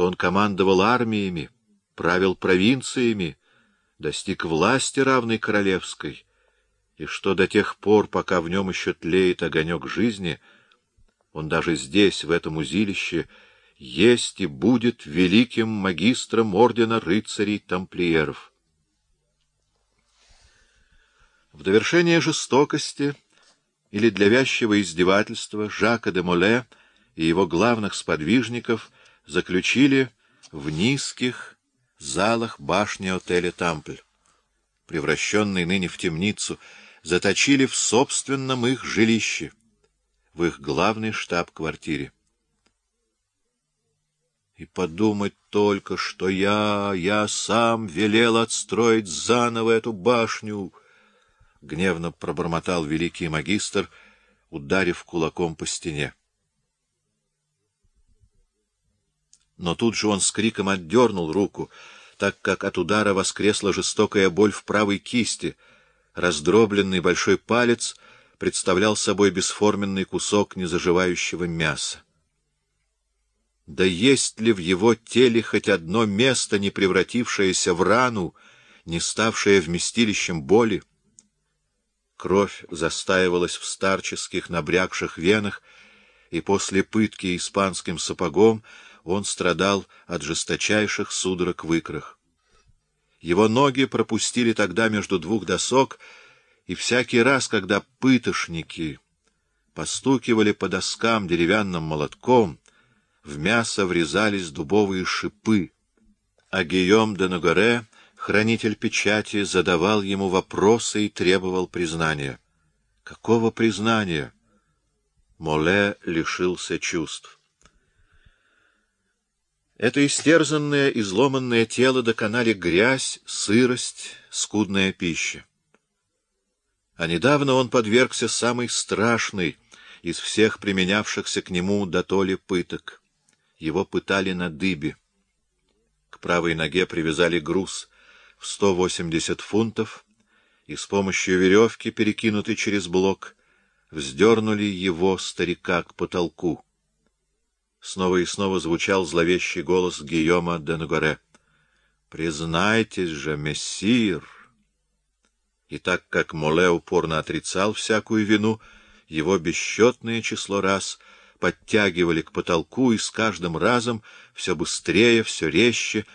что он командовал армиями, правил провинциями, достиг власти равной королевской, и что до тех пор, пока в нем еще тлеет огонек жизни, он даже здесь, в этом узилище, есть и будет великим магистром ордена рыцарей-тамплиеров. В довершение жестокости или для вязчего издевательства Жака де Моле и его главных сподвижников заключили в низких залах башни отеля «Тампль». Превращенный ныне в темницу, заточили в собственном их жилище, в их главной штаб-квартире. И подумать только, что я, я сам велел отстроить заново эту башню, — гневно пробормотал великий магистр, ударив кулаком по стене. Но тут же он с криком отдернул руку, так как от удара воскресла жестокая боль в правой кисти. Раздробленный большой палец представлял собой бесформенный кусок незаживающего мяса. Да есть ли в его теле хоть одно место, не превратившееся в рану, не ставшее вместилищем боли? Кровь застаивалась в старческих набрякших венах, и после пытки испанским сапогом он страдал от жесточайших судорог в икрах. Его ноги пропустили тогда между двух досок, и всякий раз, когда пытошники постукивали по доскам деревянным молотком, в мясо врезались дубовые шипы, а Гийом де Нагоре, хранитель печати, задавал ему вопросы и требовал признания. Какого признания? Моле лишился чувств. Это истерзанное, изломанное тело доконали грязь, сырость, скудная пища. А недавно он подвергся самой страшной из всех применявшихся к нему до толи пыток — его пытали на дыбе. К правой ноге привязали груз в 180 фунтов и с помощью веревки, перекинутой через блок, вздернули его, старика, к потолку. Снова и снова звучал зловещий голос Гийома де Нагоре. «Признайтесь же, мессир!» И так как Моле упорно отрицал всякую вину, его бесчетное число раз — подтягивали к потолку, и с каждым разом все быстрее, все резче.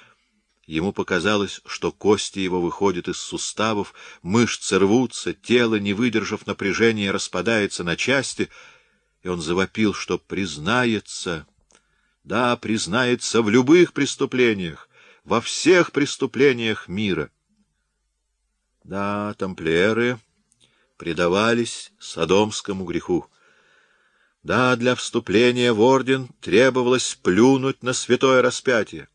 Ему показалось, что кости его выходят из суставов, мышцы рвутся, тело, не выдержав напряжения, распадается на части, и он завопил, что признается, да, признается в любых преступлениях, во всех преступлениях мира. Да, тамплиеры предавались садомскому греху. Да, для вступления в орден требовалось плюнуть на святое распятие.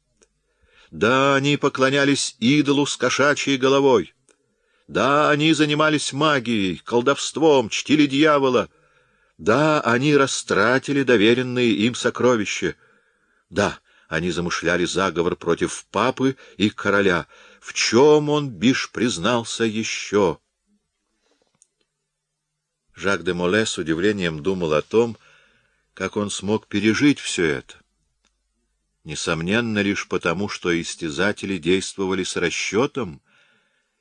Да, они поклонялись идолу с кошачьей головой. Да, они занимались магией, колдовством, чтили дьявола. Да, они растратили доверенные им сокровища. Да, они замышляли заговор против папы и короля. В чем он, биш, признался еще? Жак де Моле с удивлением думал о том, как он смог пережить все это. Несомненно, лишь потому, что истязатели действовали с расчетом,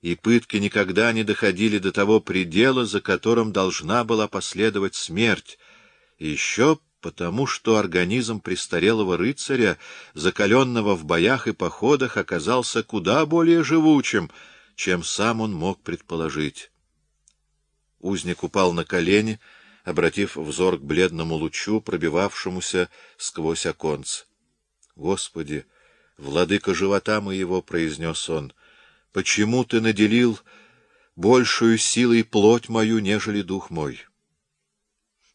и пытки никогда не доходили до того предела, за которым должна была последовать смерть, и еще потому, что организм престарелого рыцаря, закаленного в боях и походах, оказался куда более живучим, чем сам он мог предположить. Узник упал на колени, обратив взор к бледному лучу, пробивавшемуся сквозь оконце. — Господи, владыка живота моего, — произнес он, — почему ты наделил большую силой плоть мою, нежели дух мой?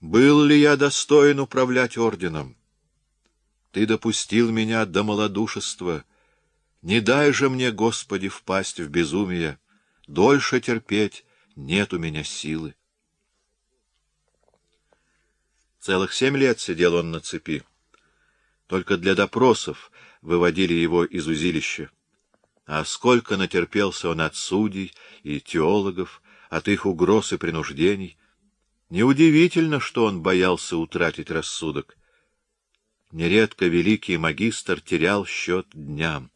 Был ли я достоин управлять орденом? Ты допустил меня до малодушества. Не дай же мне, Господи, впасть в безумие, дольше терпеть, нет у меня силы. Целых семь лет сидел он на цепи. Только для допросов выводили его из узилища. А сколько натерпелся он от судей и теологов, от их угроз и принуждений. Неудивительно, что он боялся утратить рассудок. Нередко великий магистр терял счет дням.